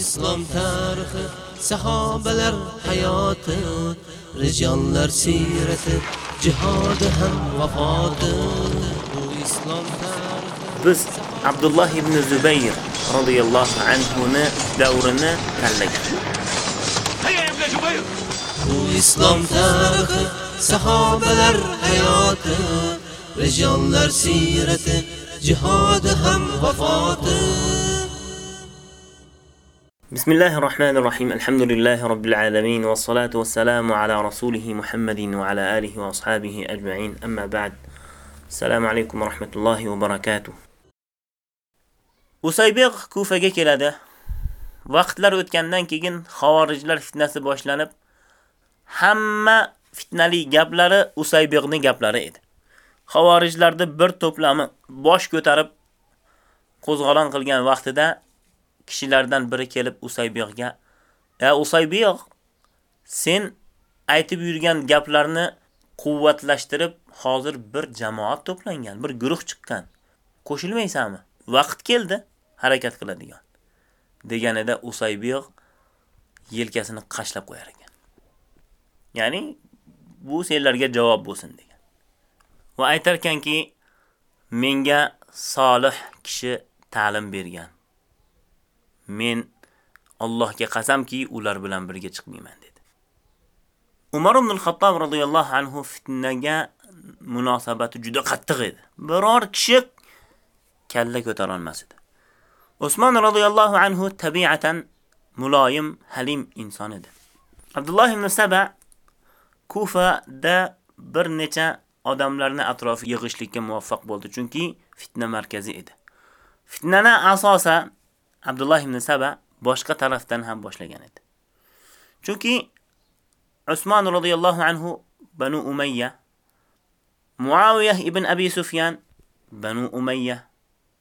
islom tarixi sahobalar hayoti rijonlar siyrati jihodi ham vafoti bu islom tarixi biz Abdullah ibn Zubayr radhiyallohu anhu ni davrini tanlagan. bu islom tarixi sahobalar hayoti rijonlar siyrati jihodi ham vafoti Bismillahir Rahmanir Rahim. Elhamdülillahi Rabbil Alamin ve salatu vesselamu ala rasulih Muhammedin ve ala alihi ve ashabihi ecmaîn. Amma ba'd. Assalamu alaykum ve rahmetullahi ve berekatuh. Usaybiq Kufaga keladi. Vaqtlar o'tgandan keyin xavorijlar fitnasi boshlanib, hamma fitnali gaplari خوارج gaplari edi. Xavorijlarda bir to'plami bosh ko'tarib qo'zg'alon وقت vaqtida kishilardan biri kelib Usaybiqga: "Ya Usaybiq, sen aytib yurgan gaplarni quvvatlashtirib, hozir bir jamoat to'plangan, bir guruh chiqqan. Qo'shilmaysanmi? Vaqt keldi harakat qiladigan." deganida Usaybiq yelkasini qashlab qo'yar ekan. Ya'ni bu senlarga javob bo'lsin degan. Va aytarkanki, menga solih kishi ta'lim bergan. Men Allohga qasamki, ular bilan birga chiqmayman dedi. Umar ibn al-Xattob radhiyallohu anhu fitnaga munosabati juda qattiq edi. Biror kishi kalla ko'tara olmas edi. Usmon radhiyallohu anhu tabiatan muloyim, halim inson edi. Abdulloh ibn Saba Kufada bir necha odamlarni atrofiga yig'ishlikka muvaffaq bo'ldi, chunki fitna markazi edi. Fitnana asosan Abdullah ibn Saba boshqa tarafdan ham boshlagan edi. Chunki Usmon radhiyallohu anhu Banu Umayya, Muawiya ibn Abi Sufyan Banu Umayya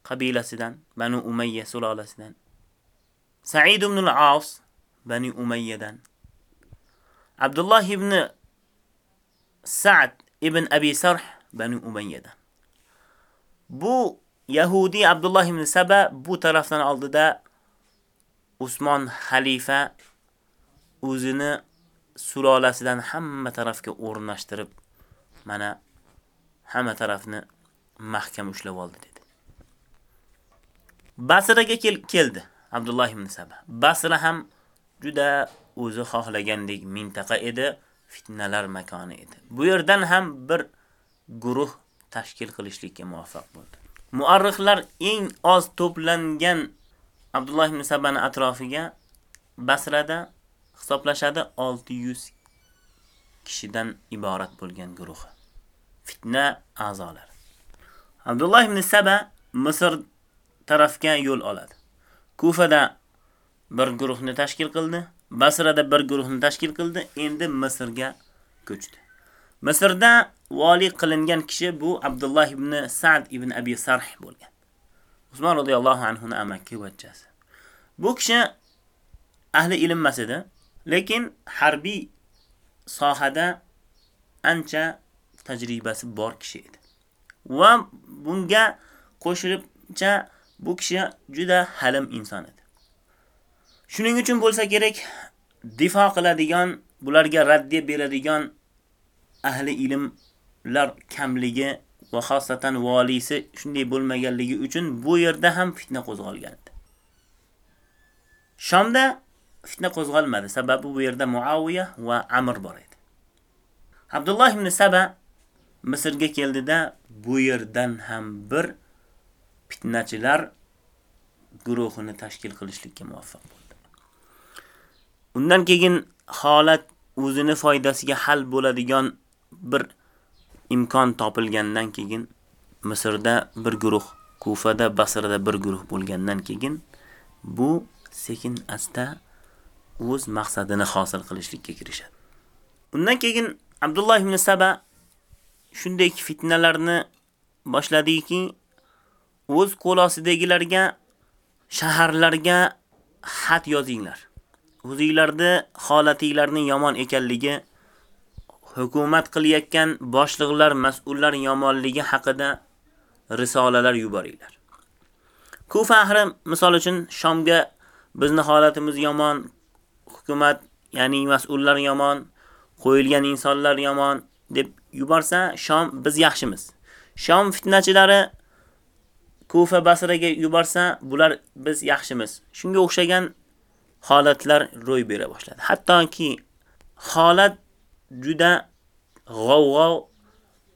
qabilasidan, Banu Umayya sulolasidan, Sa'id ibn al-As Bani Umayyadan, Abdullah ibn Sa'd ibn Abi Sarh Bani Umayyadan. Bu Yahudi Abdullah ibn Saba bu tarafdan oldida Usmon xalifa o'zini sulolasidan hamma tarafga o'rnashtirib, mana hamma tarafni mahkam ushlab oldi dedi. Basraga kel keldi Abdullah ibn Saba. Basra ham juda o'zi xohlagandek mintaqa edi, fitnalar makoni edi. Bu yerdan ham bir guruh tashkil qilishlikka muvaffaq bo'ldi. Muarrixlar eng oz to'plangan Abdulloh ibn Sabani atrofiga Basrada hisoblashadi 600 kishidan iborat bo'lgan guruh. Fitna a'zolari. Abdulloh ibn Saba Misr tarafga yo'l oladi. Kufada bir guruhni tashkil qildi, Basrada bir guruhni tashkil qildi, endi Misrga ko'chdi. Misrda vali qilingan kishi bu Abdullah ibn Sa'd ibn Abi Sarh bo'lgan. Usmon radhiyallohu anhu ning amaki vachchasi. Bu kishi ahli ilm emas edi, lekin harbiy sohada ancha tajribasi bor kishi edi. Va bunga qo'shilibcha bu kishi juda halim inson edi. Shuning uchun bo'lsa kerak, difo qiladigan, bularga raddiya beradigan ahli ular kamligi va xosatan valisi shunday bo'lmaganligi uchun bu yerda ham fitna qo'zg'algan edi. Shomda fitna qo'zg'almadi, sababi bu yerda Muaviya va Amr bor edi. Abdulloh ibn Saba Misrga keldida bu yerdan ham bir fitnachilar guruhini tashkil qilishlikka muvaffaq bo'ldi. Undan keyin holat o'zini foydasiga hal bo'ladigan bir imkon topilgandan keyin Misrda bir guruh, Kufada, Basrada bir guruh bo'lgandan keyin bu sekin asta o'z maqsadini hosil qilishlikka kirishadi. Undan keyin Abdulloh ibn Saba shunday fitnalarni boshladiki, o'z qo'l ostidagilarga shaharlarga xat yozinglar. O'zingizlarning holatingizning yomon ekanligi, hukumat qilayotgan boshliqlar, mas'ullar yomonligi haqida risolalar yuboringlar. Kufa ahri misol uchun Shomga bizni holatimiz yomon, hukumat, ya'ni mas'ullar yomon, qo'yilgan insonlar yomon deb yuborsa, Shom biz yaxshimiz. Shom fitnachilari Kufa Basraga yuborsa, bular biz yaxshimiz. Shunga o'xshagan holatlar ro'y bera boshladi. Hattoki holat juda g'avg'ov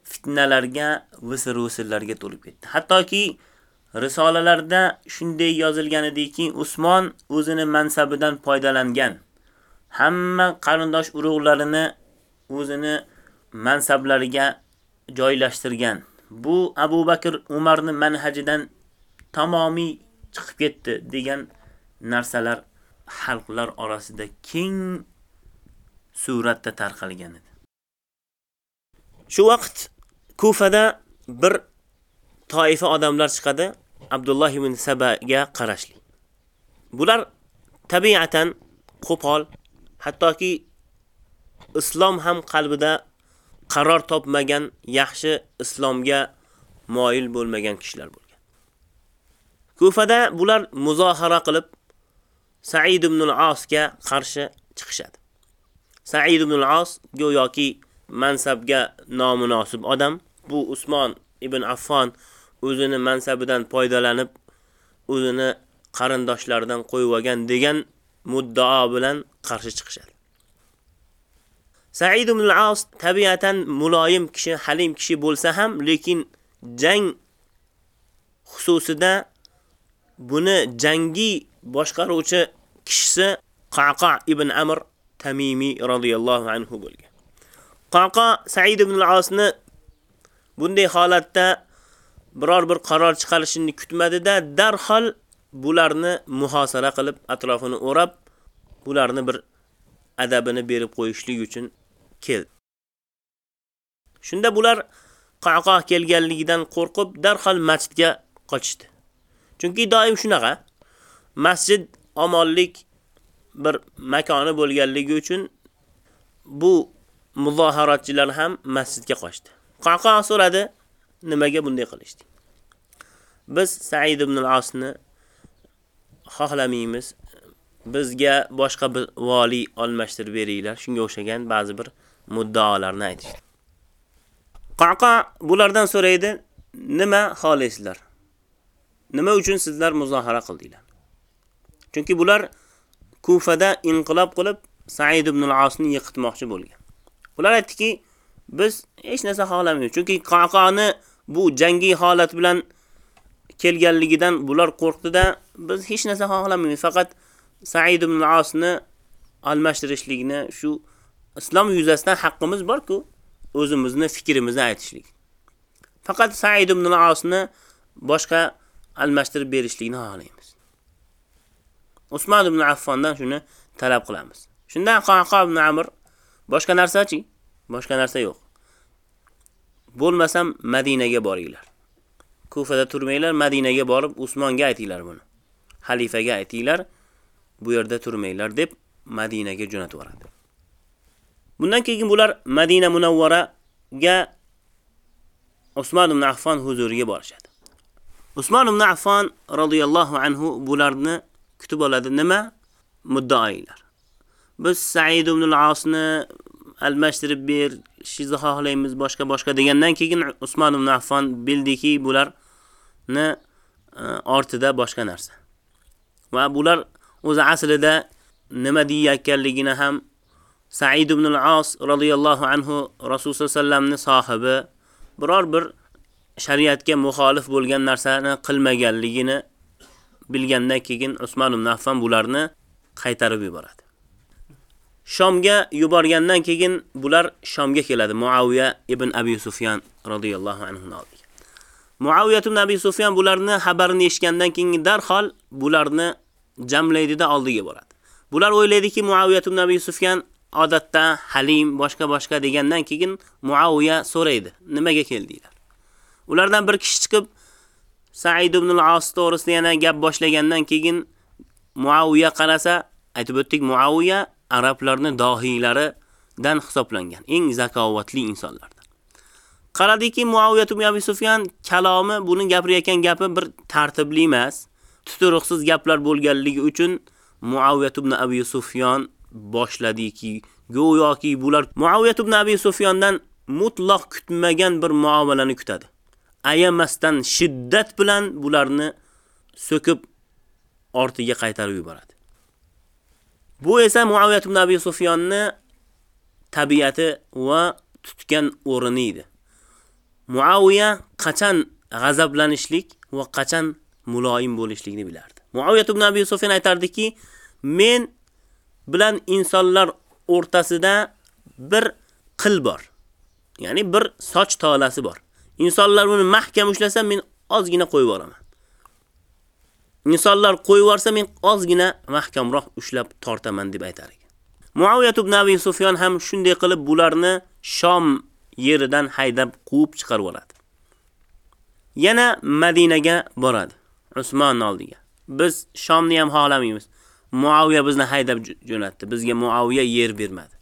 fitnalarga, visir-visirlarga to'lib ketdi. Hattoki risolalarda shunday yozilgan ediki, Usmon o'zini mansabidan foydalangan. Hamma qarindosh urug'larini o'zini mansablariga joylashtirgan. Bu Abu Bakr Umarni manhajidan tamomiy chiqib ketdi degan narsalar xalqlar orasida keng suratda tarqalgan edi. Shu vaqt Kufada bir toifa odamlar chiqadi Abdulloh ibn Sabaga qarashli. Bular tabiatan qo'pol, hattoki islom ham qalbida qaror topmagan, yaxshi islomga moyil bo'lmagan kishilar bo'lgan. Kufada bular muzohara qilib Sa'id ibn al-Asga qarshi chiqishadi. Sa'id ibn al-As go'yoki mansabga nomunosib odam, bu Usmon ibn Affon o'zini mansabidan foydalanib o'zini qarindoshlaridan qo'yib olgan degan muddao bilan qarshi chiqishadi. Sa'id ibn al-As tabiatan muloyim kishi, halim kishi bo'lsa ham, lekin jang xususida buni jangi boshqaruvchi kishisi Qaqa ibn Amr Tamimi radhiyallohu anhu bo'lgan. Qaqa Sa'id ibn al-Asni bunday holatda biror bir qaror chiqarishini kutmadida darhol bularni muhosara qilib atrofini o'rab bularni bir adabini berib qo'yishlik uchun keldi. Shunda bular Qaqoq kelganligidan qo'rqib darhol masjidga qochdi. Chunki doim shunaqa masjid omonlik bir makoni bo'lganligi uchun bu muzoharatchilar ham masjidga qochdi. Qaqa so'radi, nimaga bunday qilishdi? Biz Said ibn al-Asni xohlamaymiz. Bizga boshqa bir vali almashtirib beringlar. Shunga o'xshagan ba'zi bir muddaolarni aytishdi. Qaqa bulardan so'raydi, nima xohlaysizlar? Nima uchun sizlar muzohara qildinglar? Chunki bular Kufada inqilob qilib Said ibn al-Asni yiqitmoqchi bo'lgan. Bular aytdiki, biz hech narsa xohlamaymiz. Chunki Qaqoni bu jangiy holat bilan kelganligidan bular qo'rqdida, biz hech narsa xohlamaymiz. Faqat Said ibn Asni almashtirishlikni shu islom yuzasidan haqqimiz bor-ku, o'zimizni fikrimizni aytishlik. Faqat Said ibn Asni boshqa almashtirib berishlikni xohlaymiz. Usmon ibn Affondan shuni talab qilamiz. Shundan Qaqob ibn Amr boshqa narsachi Boshqa narsa yo'q. Bo'lmasam Madinaga boringlar. Kufada turmanglar, Madinaga borib Usmonga aytinglar buni. Xalifaga aytinglar, bu yerda turmanglar deb Madinaga jo'natib yuboradi. Bundan keyin bular Madina Munawvaraga Usmon ibn Affon huzuriga borishadi. Usmon ibn Affon radhiyallohu anhu bularni kutib oladi. Nima? Muddaoilar. Biz Said ibn al-Asni almashtirib ber, shizni xohlaymiz, boshqa boshqa degandan keyin Usmon ibn Affon bildiki, bularni e, ortida boshqa narsa. Va bular o'zi aslida nima deyayotganligini ham Said ibn al-As radhiyallohu anhu Rasululloh sallamni sohibi biror bir shariatga muxolif bo'lgan narsani qilmaganligini bilgandan keyin Usmon ibn Affon bularni qaytarib yuboradi. Shomga yuborgandan keyin bular Shomga keladi. Muaviya ibn Abi Sufyan radhiyallohu anhu. Muaviya ibn Abi Sufyan bularni xabarini eshitgandan keyin darhol bularni jamlaydida oldiga boradi. Bular o'ylaydiki, Muaviya ibn Abi Sufyan odatda Halim boshqa boshqa degandan keyin Muaviya so'raydi, nimaga keldinglar? Ulardan bir kishi chiqib Sa'id ibn al-As to'g'risida yana gap boshlagandan keyin Muaviya qarasa, aytib o'tdik, Muaviya arablarning dohiylaridan hisoblangan, eng zakovatli insonlardan. Qaradiki Muaviya ibn Abi Sufyan kalomi, buni gapirayotgan gapi bir tartibli emas, tuturuqsiz gaplar bo'lganligi uchun Muaviyat ibn Abi Sufyan boshladiki, go'yoki bular Muaviyat ibn Abi Sufyondan mutlaq kutmagan bir muomalani kutadi. Ayamasdan shiddat bilan bularni so'kib ortiga qaytarib yuboradi. Bu esa Muaviyat ibn Abi Sufyonni tabiati va tutgan o'rini edi. Muaviya qachon g'azablanishlik va qachon muloyim bo'lishlikni bilardi. Muaviyat ibn Abi Sufyan aytardiki, men bilan insonlar o'rtasida bir qil bor. Ya'ni bir soch tolasi bor. Insonlar buni mahkam ushlasa, men ozgina qo'yib yuboraman. Insonlar qo'yib yuborsa, men ozgina mahkamroq ushlab tortaman deb aytar ekan. Muaviyat ibn Abi Sufyan ham shunday qilib bularni Shom yeridan haydab quvib chiqarib oladi. Yana Madinaga boradi. Usmon oldiga. Biz Shomni ham xohlamaymiz. Muaviya bizni haydab jo'natdi. Bizga Muaviya yer bermadi.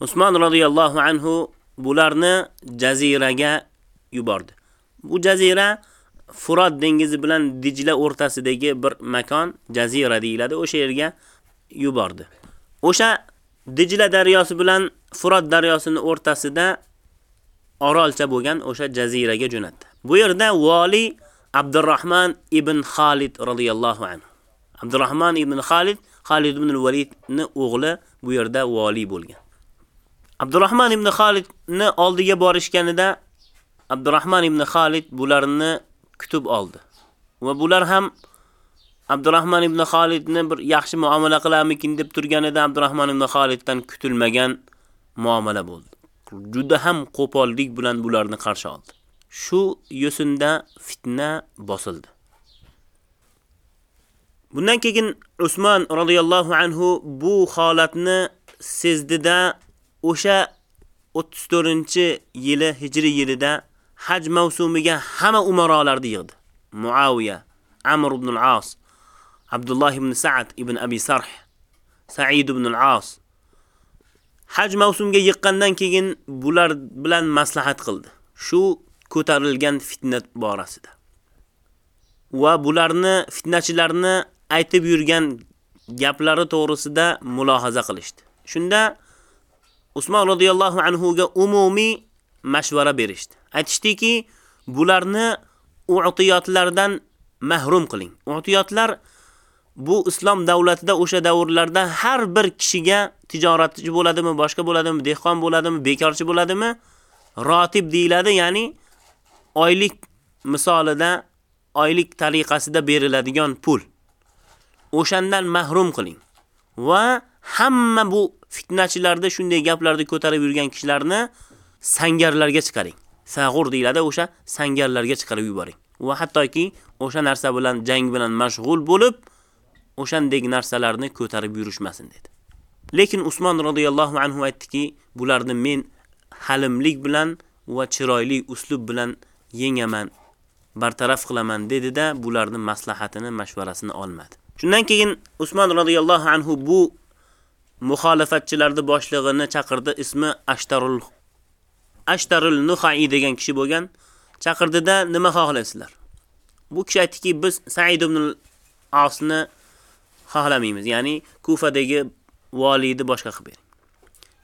Usmon radhiyallohu anhu bularni jaziraga yubordi. Bu jazira Furat dengizi bilan Dijla o'rtasidagi bir makon, jazira deyiladi. O'sha yerga yubordi. O'sha Dijla daryosi bilan Furat daryosining o'rtasida orolcha bo'lgan o'sha jaziraga jo'natdi. Bu yerda vali Abdurrahman ibn Khalid radhiyallohu anhu. Abdurrahman ibn Khalid, Khalid ibn al-Walidni o'g'li bu yerda vali bo'lgan. Abdurrahman ibn Khalidni oldiga borishganida Abdurrahman ibn Khalid bularni kutib oldi. Va bular ham Abdurrahman ibn Khalidni bir yaxshi muomala qilarmikin deb turganida Abdurrahman ibn Khaliddan kutilmagan muomala bo'ldi. Juda ham qo'pollik bilan bularni qarshi oldi. Shu yo'sinda fitna bosildi. Bundan keyin Usmon radhiyallohu anhu bu holatni sezdida o'sha 34-yili hijriy yilida haj mavsumiga hamma umarolarni yig'di. Muaviya, Amr ibn al-As, Abdullah ibn Sa'd ibn Abi Sarh, Sa'id ibn al-As haj mavsumiga yiqqandan keyin bular bilan maslahat qildi. Shu ko'tarilgan fitna borasida. Va bularni fitnachilarni aytib yurgan gaplari to'g'risida mulohaza qilishdi. Shunda Usmon radhiyallohu anhu ga umumiy mashvara berishdi. Aytishdiki, bularni u'tiyotlardan mahrum qiling. U'tiyotlar bu islom davlatida o'sha davrlarda har bir kishiga tijoratchi bo'ladimi, boshqa bo'ladimi, dehqon bo'ladimi, bekorchi bo'ladimi, rotib deyiladi, ya'ni oylik misolida oylik tariqasida beriladigan pul. O'shandan mahrum qiling. Va hamma bu fitnachilarda shunday gaplarni ko'tarib yurgan kishilarni sangarlarga chiqaring. Sag'ur deyiladi, o'sha sangarlarga chiqarib yuboring. Va hattoki o'sha narsa bilan jang bilan mashg'ul bo'lib, o'shandek narsalarni ko'tarib yurishmasin dedi. Lekin Usmon radhiyallohu anhu aytdiki, bularni men halimlik bilan va chiroyli uslub bilan yengaman, bartaraf qilaman dedi-da, bularni maslahatini, mashvarasini olmadi. Shundan keyin Usmon radhiyallohu anhu bu muxolifatchilarning boshlig'ini chaqirdi, ismi Ashtarul Ashtarul Nuhai degan kishi bo'lgan. Chaqirdida nima xohlaysizlar? Bu kishi aytdiki, biz Sa'id ibn al-Asni xohlamaymiz, ya'ni Kufadagi valiyni boshqa qilib bering.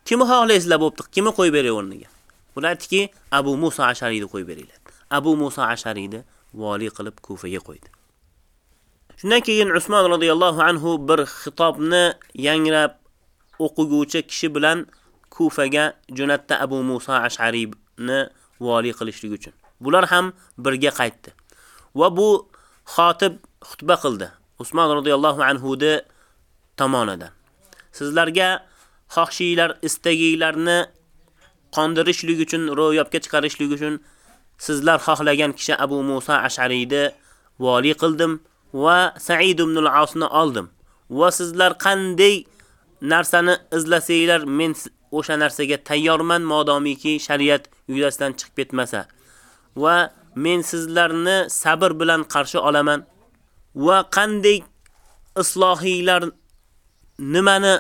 Kimni xohlaysizlar bo'pti? Kimni qo'yib beray o'rniga? Ular aytdiki, Abu Musa Ashariyni qo'yib beringlar. Abu Musa Ashariyni vali qilib Kufaga qo'ydi. Shundan keyin Usmon radhiyallohu anhu bir xitobni yangrab o'qiguvchi kishi bilan Kufaga jo'natdi Abu Musa Ash'aribni vali qilishlik uchun. Bular ham birga qaytdi. Va bu xotib xutba qildi. Usmon radhiyallohu anhu de tomonidan. Sizlarga xohishinglar, istaginglarni qondirishlik uchun, ro'yobga chiqarishlik uchun sizlar xohlagan kishi Abu Musa Ash'ariyni vali qildim va Sa'id ibn al-Asni oldim. Va sizlar qanday narsani izlasanglar, men o'sha narsaga tayyorman, modomiki shariat yuzasidan chiqib ketmasa. Va men sizlarni sabr bilan qarshi olaman va qanday islohiylar nimani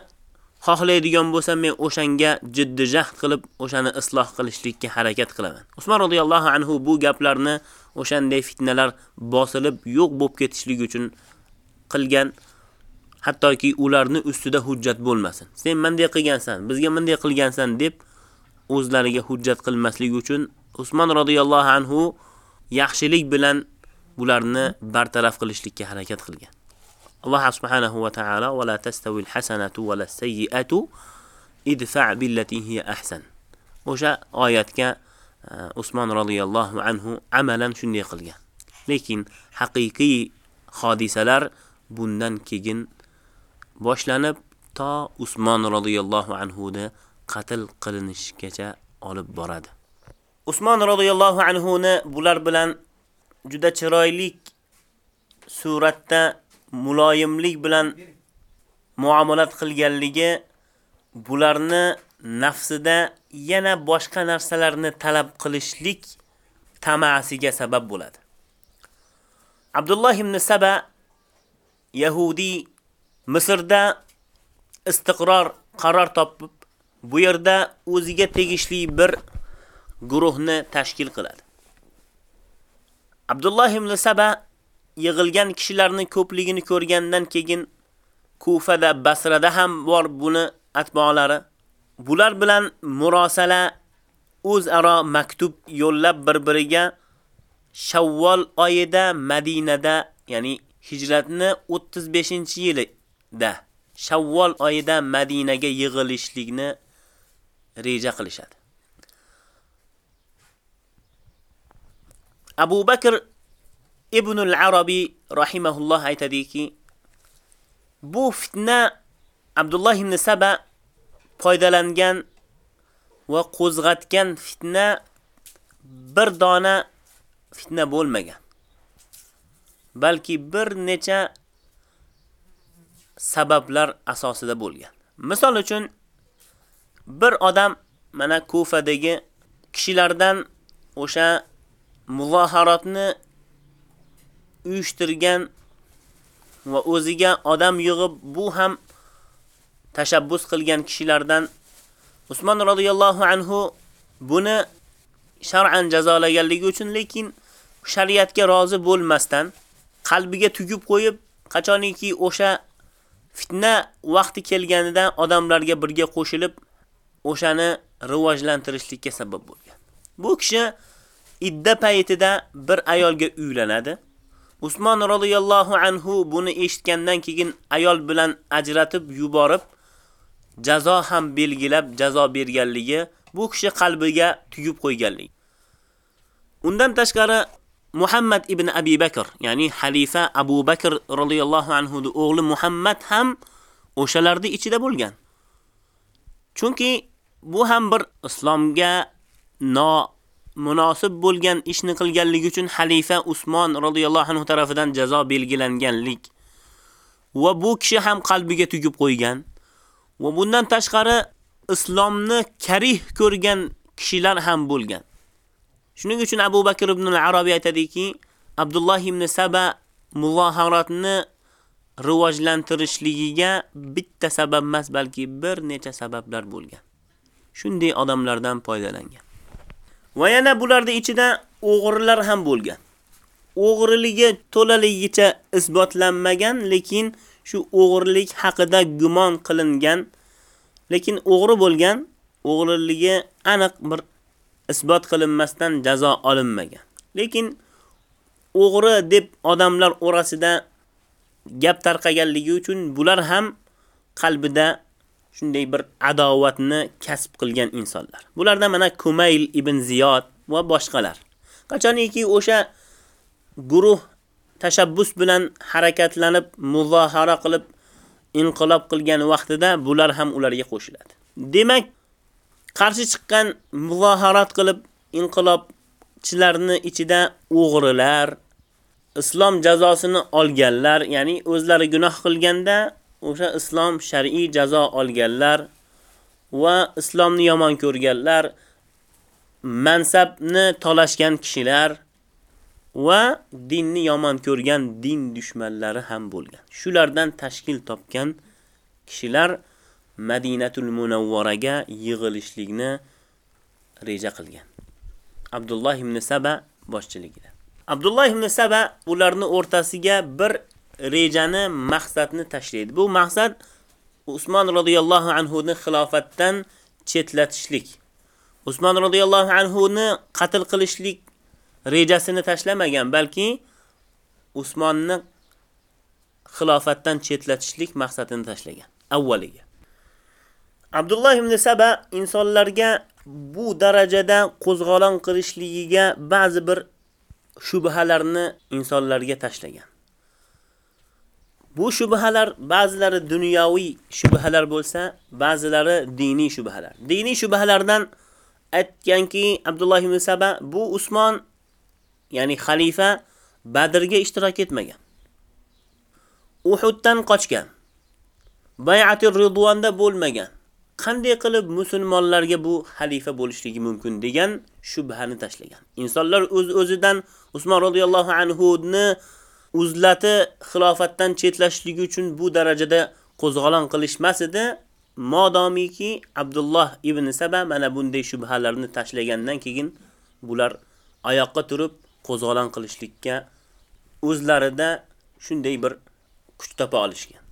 xohlaydigan bo'lsa men o'shanga jiddiy jahd qilib, o'shani isloh qilishlikka harakat qilaman. Usmon radhiyallohu anhu bu gaplarni o'shanday fitnalar bosilib yo'q bo'lib ketishligi uchun qilgan. Hattoki ularni ustida hujjat bo'lmasin. Sen menday qilgansan, bizga menday qilgansan deb o'zlariga hujjat qilmaslik uchun Usmon radhiyallohu anhu yaxshilik bilan bularni bartaraf qilishlikka harakat qilgan. Alloh subhanahu va taolo va la tastawi al-hasanatu va la sayyi'atu idfa' billati hiya ahsan. O'sha oyatga e, Usmon radhiyallohu anhu amalan shunday qilgan. Lekin haqiqiy hodisalar bundan keyin boshlanib to Usmon radhiyallohu anhu da qatl qilinishgacha olib boradi. Usmon radhiyallohu anhu ni bular bilan juda chiroyli suratda muloyimlik bilan muomalat qilganligi bularni nafsida yana boshqa narsalarni talab qilishlik tamasiga sabab bo'ladi. Abdulloh ibn Saba Yahudi Misrda istiqror qaror topib, bu yerda o'ziga tegishli bir guruhni tashkil qiladi. Abdulloh ibn Saba yig'ilgan kishilarning ko'pligini ko'rgandan keyin Kufada, Basrada ham bor buni atbolari. Bular bilan murosala o'zaro maktub yo'llab bir-biriga Shavvol oyida Madinada, ya'ni hijratni 35-yili da Shavvol oyida Madinaga yig'ilishlikni reja qilishadi. Abu Bakr ibn al-Arabi rahimahulloh aytadiki, bu fitna Abdulloh ibn Saba foydalangan va qo'zg'atgan fitna bir dona fitna bo'lmagan. balki bir necha sabablar asosida bo'lgan. Misol uchun bir odam mana Kufadagi kishilardan o'sha muzoharatni uyushtirgan va o'ziga odam yig'ib bu ham tashabbus qilgan kishilardan Usmon radhiyallohu anhu buni shar'an jazolaganligi uchun lekin shariatga rozi bo'lmasdan qalbiga tugib qo'yib, qachoniki o'sha fitna vaqti kelganida odamlarga birga qo'shilib o'shani rivojlantirishlikka sabab bo'lgan. Bu kishi idda paytida bir ayolga uylanadi. Usmon roziyallohu anhu buni eshitgandan keyin ayol bilan ajratib yuborib, jazo ham belgilab jazo berganligi bu kishi qalbiga tugib qo'yganligi. Undan tashqari Muhammad ibn Abi Bakr, ya'ni xalifa Abu Bakr radhiyallohu anhu o'g'li Muhammad ham o'shalarning ichida bo'lgan. Chunki bu ham bir islomga no munosib bo'lgan ishni qilganligi uchun xalifa Usmon radhiyallohu anhu tomonidan jazo belgilanganlik va bu kishi ham qalbiga tugib qo'ygan va bundan tashqari islomni karih ko'rgan kishilar ham bo'lgan. Shuning uchun Abu Bakr ibn al-Arabiy aytadiki, Abdulloh ibn Saba muzoharatni rivojlantirishligiga bitta sabab emas, balki bir necha sabablar bo'lgan. Shunday odamlardan foydalangan. Va yana bularda ichida o'g'rilar ham bo'lgan. O'g'riligi to'laligicha isbotlanmagan, lekin shu o'g'rilik haqida gumon qilingan, lekin o'g'ri bo'lgan, o'g'riligi aniq bir isbot qilinmasdan jazo olinmagan. Lekin o'g'ri deb odamlar orasida gap tarqaganligi uchun bular ham qalbida shunday bir adovatni kasb qilgan insonlar. Bularda mana Kumayl ibn Ziyod va boshqalar. Qachoniki o'sha guruh tashabbus bilan harakatlanib, muzohara qilib, inqilob qilgan vaqtida bular ham ularga qo'shiladi. Demak, qarshi chiqqan muzoharat qilib inqilobchilarni ichida o'g'rilar, islom jazosini olganlar, ya'ni o'zlari gunoh qilganda o'sha islom shar'iy jazo olganlar va islomni yomon ko'rganlar, mansabni talashgan kishilar va dinni yomon ko'rgan din dushmanlari ham bo'lgan. Shulardan tashkil topgan kishilar Madinatul Munawvaraga yig'ilishlikni reja qilgan. Abdullah ibn Saba boshchiligida. Abdullah ibn Saba ularning o'rtasiga bir rejani, maqsadni tashlaydi. Bu maqsad Usmon radhiyallohu anhu ni xilofatdan chetlatishlik. Usmon radhiyallohu anhu ni qatl qilishlik rejasini tashlamagan, balki Usmonni xilofatdan chetlatishlik maqsadini tashlagan avvaliga. Abdulloh ibn Saba insonlarga bu darajada qo'zg'olon qilishligiga ba'zi bir shubhalarni insonlarga tashlagan. Bu shubhalar ba'zilari dunyoviy shubhalar bo'lsa, ba'zilari diniy shubhalar. Diniy shubhalardan aytganki, Abdulloh ibn Saba bu Usmon, ya'ni xalifa Badrga ishtirok etmagan. Uhuddan qochgan. Bay'atir Ridvonda bo'lmagan. Qanday qilib musulmonlarga bu xalifa bo'lishligi mumkin degan shubhani tashlagan. Insonlar o'z-o'zidan Usmon radhiyallohu anhu ni uzlati xilofatdan chetlashligi uchun bu darajada qo'zg'olon qilishmas edi. Modomiki Abdulloh ibn Saba mana bunday shubhalarni tashlagandan keyin bular oyoqqa turib qo'zg'olon qilishlikka o'zlarida shunday bir kuch topa olishgan.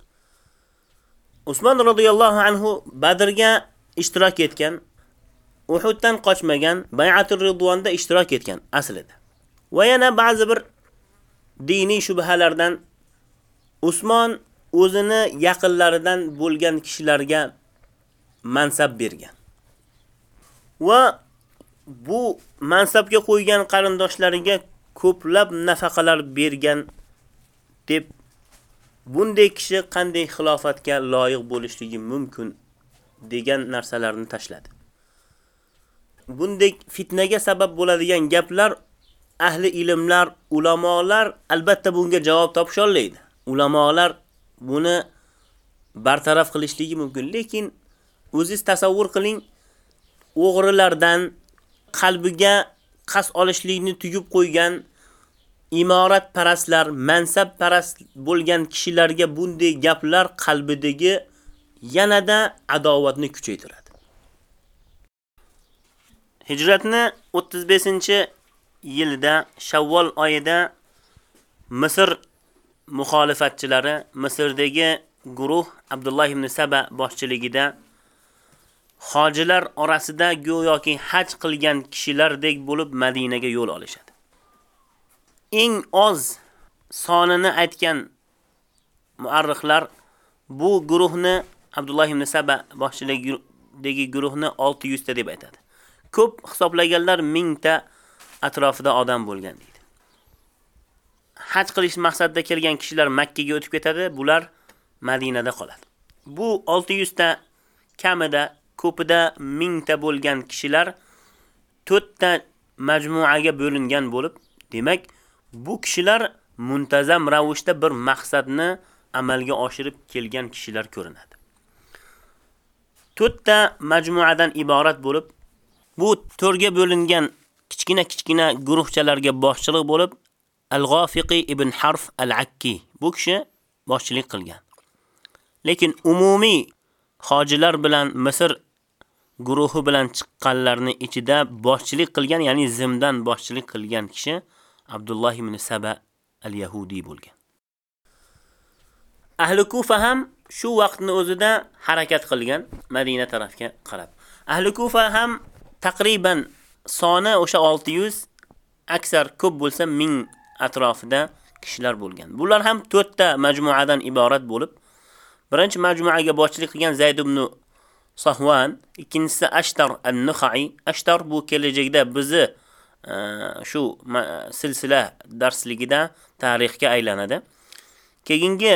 Usmon radhiyallohu anhu Badrga ishtirok etgan, Uhuddan qochmagan, Bay'atul Ridvonda ishtirok etgan aslida. Va yana ba'zi bir diniy shubhalardan Usmon o'zini yaqinlaridan bo'lgan kishilarga mansab bergan. Va bu mansabga qo'ygan qarindoshlariga ko'plab nafaqalar bergan deb bunday kishi qanday xilofatga loyiq bo'lishligi mumkin degan narsalarni tashladi. Bunday fitnaga sabab bo'ladigan gaplar ahli ilmlar, ulamolar albatta bunga javob topisha olmaydi. Ulamolar buni bartaraf qilishligi mumkin, lekin o'zingiz tasavvur qiling, o'g'rilardan qalbiga qas olishlikni tugib qo'ygan imorat parastlar, mansab parast bo'lgan kishilarga bunday gaplar qalbidagi yanada adovatni kuchaytiradi. Hijratni 35-yilda Shavvol oyida Misr muxolifatchilari Misrdagi guruh Abdulloh ibn Saba boshchiligida hojilar orasida go'yoki haj qilgan kishilardek bo'lib Madinaga yo'l olishadi. Eng oz sonini aytgan muarrixlar bu guruhni Abdulloh ibn Saba boshchiligidagi guruhni 600 ta deb aytadi. Ko'p hisoblaganlar 1000 ta atrofida odam bo'lgan deydi. Haj qilish maqsadida kelgan kishilar Makka ga o'tib ketadi, bular Madinada qoladi. Bu 600 ta kamida, ko'pida 1000 ta bo'lgan kishilar 4 ta majmuaga bo'lingan bo'lib, demak, bu kishilar muntazam ravishda bir maqsadni amalga oshirib kelgan kishilar ko'rinadi. 4 ta majmuadan iborat bo'lib, bu to'rga bo'lingan kichkina-kichkina guruhchalarga boshchilik bo'lib, Al-G'ofiqi ibn Harf al-Akki bu kishi boshchilik qilgan. Lekin umumiy hojilar bilan Misr guruhi bilan chiqqanlarning ichida boshchilik qilgan, ya'ni zimdan boshchilik qilgan kishi Abdulloh ibn Saba al-Yahudi bo'lgan. Ahli Kufa ham shu vaqtni o'zida harakat qilgan Madina tarafga qarab. Ahli Kufa ham taqriban soni o'sha 600 aksar ko'p bo'lsa 1000 atrofida kishilar bo'lgan. Bular ham 4 ta majmuadan iborat bo'lib, birinchi majmuaga boshchilik qilgan Zayd ibn Sahwan, ikkinchisi Ashtar an-Nukhai. Ashtar bu kelajakda bizni shu silsila darsligida tarixga aylanadi. Keyingi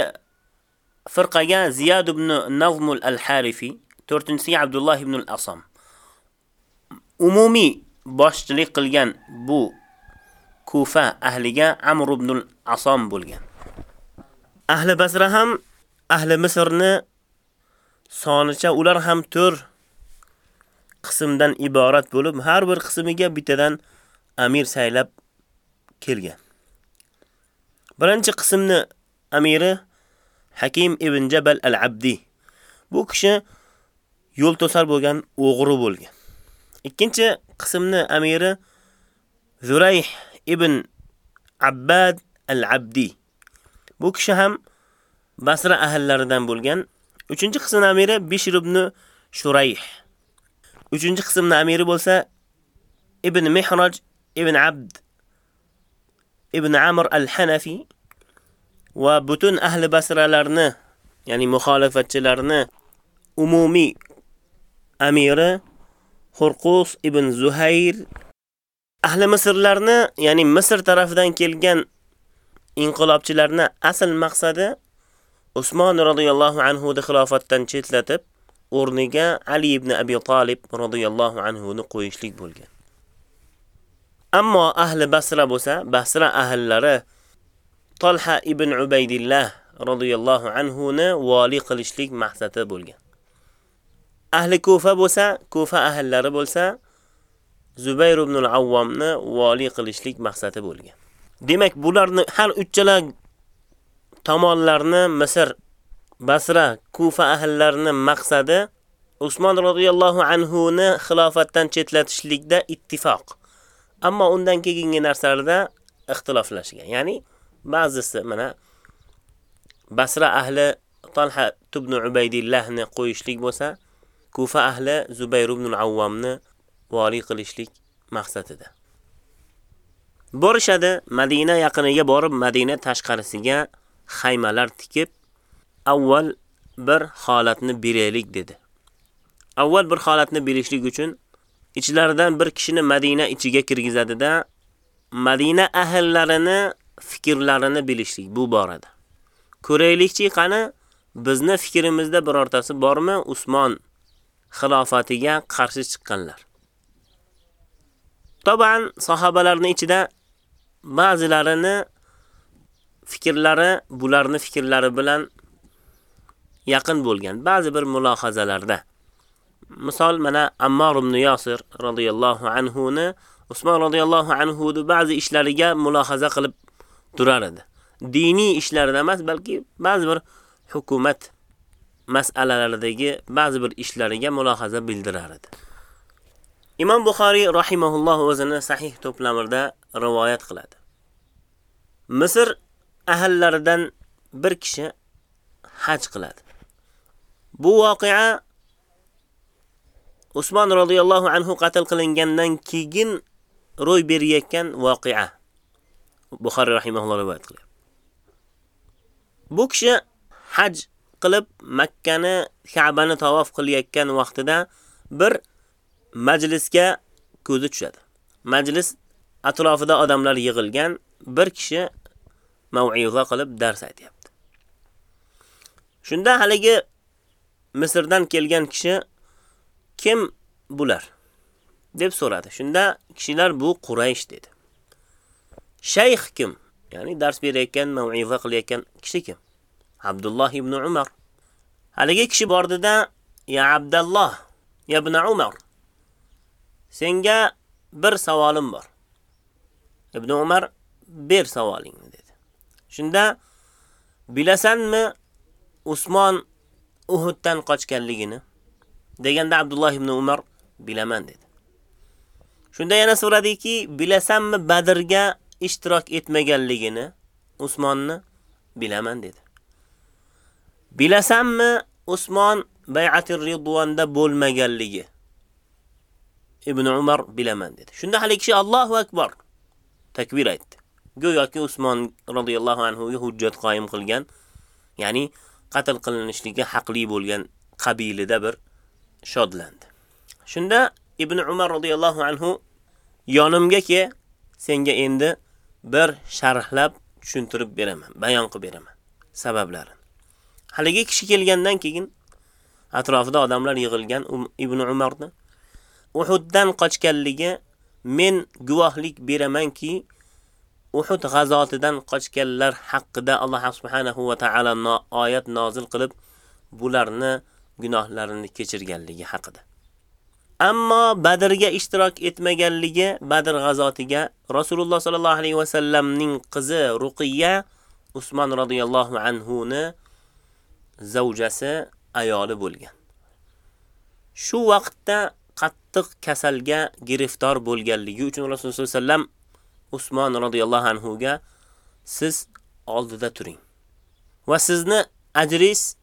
firqaga Ziyad ibn Nazmul al-Harifi, to'rtinchisiga Abdulloh ibn al-Asam. Umumiy boshchilik qilgan bu Kufa ahliga Amr ibn al-Asam bo'lgan. Ahli Basra ham ahli Misrni sonicha ular ham 4 qismdan iborat bo'lib, har bir qismiga bittadan amir saylab kelgan. Birinchi qismni amiri Hakim ibn Jabal al-Abdi. Bu kishi yo'l to'sar bo'lgan o'g'ri bo'lgan. Ikkinchi qismni amiri Zurayh ibn Abbad al-Abdi. Bu kishi ham Basra ahllaridan bo'lgan. Uchinchi qismni amiri Bishr ibn Shurayh. Uchinchi qismni amiri bo'lsa Ibn Mihraj ibn Abd ibn Amr al-Hanafi va butun ahli Basralarni, ya'ni muxolifatchilarni umumiy amiri Hurqus ibn Zuhayr ahli Misrlarni, ya'ni Misr tarafidan kelgan inqilobchilarni asl maqsadi Usmon radhiyallohu anhu ni xilofatdan chetlatib, o'rniga Ali ibn Abi Talib radhiyallohu anhu ni qo'yishlik bo'lgan. Ammo ahli Basra bo'lsa, Basra ahllari Talha ibn Ubaydillah radhiyallohu anhu ni vali qilishlik maqsadi bo'lgan. Ahli Kufa bo'lsa, Kufa ahllari bo'lsa, Zubayr ibn al-Awwamni vali qilishlik maqsadi bo'lgan. Demak, bularni har uchala tomonlarni Misr, Basra, Kufa ahllarini maqsadi Usmon radhiyallohu anhu ni xilofatdan chetlatishlikda ittifoq. Ammo undan keyingi narsalarda ixtiloflashgan. Ya'ni ba'zisi mana Basra ahli Talha ibn Ubaydillahni qo'yishlik bo'lsa, Kufa ahli Zubayr ibn al-Awwamni vali qilishlik maqsadida. Borishadi, Madina yaqiniga borib, Madina tashqarisiga xaymalar tikib, avval bir holatni beraylik dedi. Avval bir holatni bilishlik uchun ichlaridan bir kishini Madina ichiga kirgizadida Madina ahllarini fikrlarini bilishlik bu borada. Ko'raylikchi qani bizni fikrimizda birortasi bormi Usmon xilofatiga qarshi chiqqanlar. Toban sahobalarning ichida ba'zilarini fikrlari bularni fikrlari bilan yaqin bo'lgan ba'zi bir mulohazalarda. Misol mana Ammar ibn Yosir radhiyallohu anhu ni Usmon radhiyallohu anhu ni ba'zi ishlariga mulohaza qilib turar edi. Diniy ishlarida emas, balki ba'zi bir hukumat masalalaridagi ba'zi bir ishlariga mulohaza bildirar edi. Imom Buxoriy rahimahulloh o'zini sahih to'plamida rivoyat qiladi. Misr ahllaridan bir kishi haj qiladi. Bu voqea Usmon radhiyallohu anhu qatl qilingandan keyin ro'y berayotgan voqea. Buxoriy rahimahulloh rivoyat qilyapti. Bu kishi haj qilib Makkani, Ka'bani tavof qilayotgan vaqtida bir majlisga ko'zi tushadi. Majlis atrofida odamlar yig'ilgan, bir kishi mau'iza qilib dars aytyapti. Shunda haligi Misrdan kelgan kishi kim bular deb so'radi. Shunda kishilar bu Quraysh dedi. Shayx kim? Ya'ni dars berayotgan, mav'iza qilayotgan kishi kim? Abdulloh ibn Umar. Haligi kishi bordida, "Ya Abdulloh, ya ibn Umar, senga bir savolim bor." Ibn Umar ber savolingni dedi. Shunda bilasanmi Usmon Uhuddan qochganligini? Deganda Abdulloh ibn Umar bilaman dedi. Shunda yana so'radiki, bilasanmi Badrga ishtirok etmaganligini? Usmonni bilaman dedi. Bilasanmi Usmon bay'atir ridvonda bo'lmaganligi? Ibn Umar bilaman dedi. Shunda hali kishi Allohu akbar takbir aytdi. Go'yoki Usmon radhiyallohu anhu ga hujjat qoyim qilgan, ya'ni qatl qilinishligi haqli bo'lgan qabilida bir shodlandi. Shunda Ibn Umar radhiyallohu anhu yonimga ke, senga endi bir sharhlab tushuntirib beraman, bayon qilib beraman sabablarini. Haligi kishi kelgandan keyin atrofida odamlar yig'ilgan um, Ibn Umarni Uhuddan qochganligi men guvohlik beramanki, Uhud g'azotidan qochganlar haqida Alloh subhanahu va taolo oyat nozil qilib, bularni gunohlarini kechirganligi haqida. Ammo Badrga ishtirok etmaganligi, Badr g'azotiga Rasululloh sallallohu alayhi va sallamning qizi Ruqiyya Usmon radhiyallohu anhu ni zavjasi ayoli bo'lgan. Shu vaqtda qattiq kasalga giriftor bo'lganligi uchun Rasululloh sollallohu alayhi vasallam Usmon radhiyallohu anhu ga siz oldida turing. va sizni ajris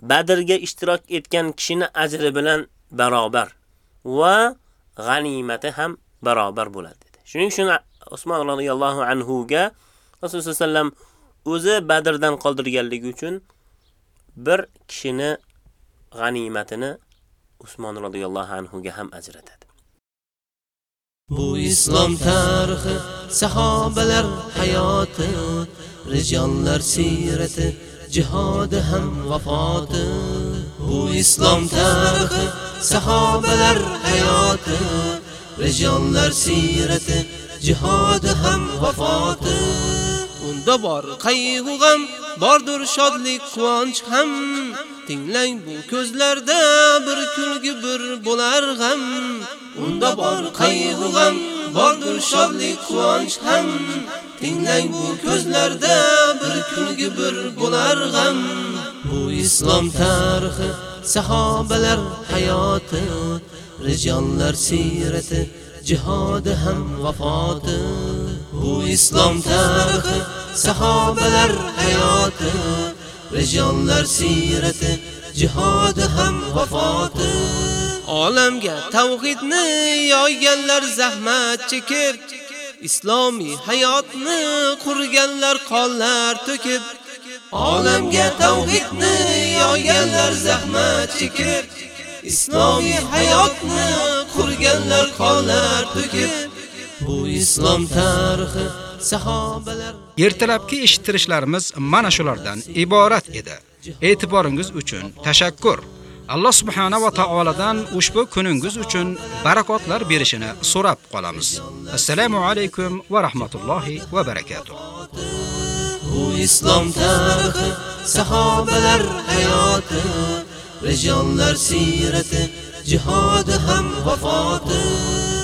Badrga ishtirok etgan kishini ajri bilan barobar va g'animati ham barobar bo'ladi dedi. Shuning uchun Usmon roziyallohu anhu ga Rasululloh sallam o'zi Badrdan qoldirganligi uchun bir kishini g'animatini Usmon roziyallohu anhu ga ham ajratadi. Bu islom tarixi, sahobalar hayoti, rijonlar sirati, jihodi ham vafoti. Bu islom tarixi, sahobalar hayoti, rijollar sirati, jihodi ham vafoti. Unda bor qayg'u g'am, bordir shodlik, quvonch ham. Tinglang bu ko'zlarda bir kulgi bir bo'lar g'am. Unda bor qayg'u g'am, bordir shodlik, quvonch ham. Tinglang bu ko'zlarda bir kulgi bir bo'lar g'am. Bu islom tarixi, sahobalar hayoti, rijonlar sirati, jihodi ham vafoti. Bu islom tarixi, sahobalar hayoti, rijollar sirati, jihodi ham vafoti. Olamga tavhidni yoyganlar zahmat chekib, islomiy hayotni qurganlar qonlar to'kib, olamga tavhidni yoyganlar zahmat chekib, islomiy hayotni qurganlar qonlar to'kib, bu islom tarixi sahobalar Ertalabki eshittirishlarimiz mana shulardan iborat edi. E'tiboringiz uchun tashakkur. Alloh subhanahu va taoladan ushbu kuningiz uchun barakotlar berishini so'rab qolamiz. Assalomu alaykum va rahmatullohi va barakatuh. Bu islom tarixi, sahobalar hayoti, rijollar siyrati jihodi ham vafoti.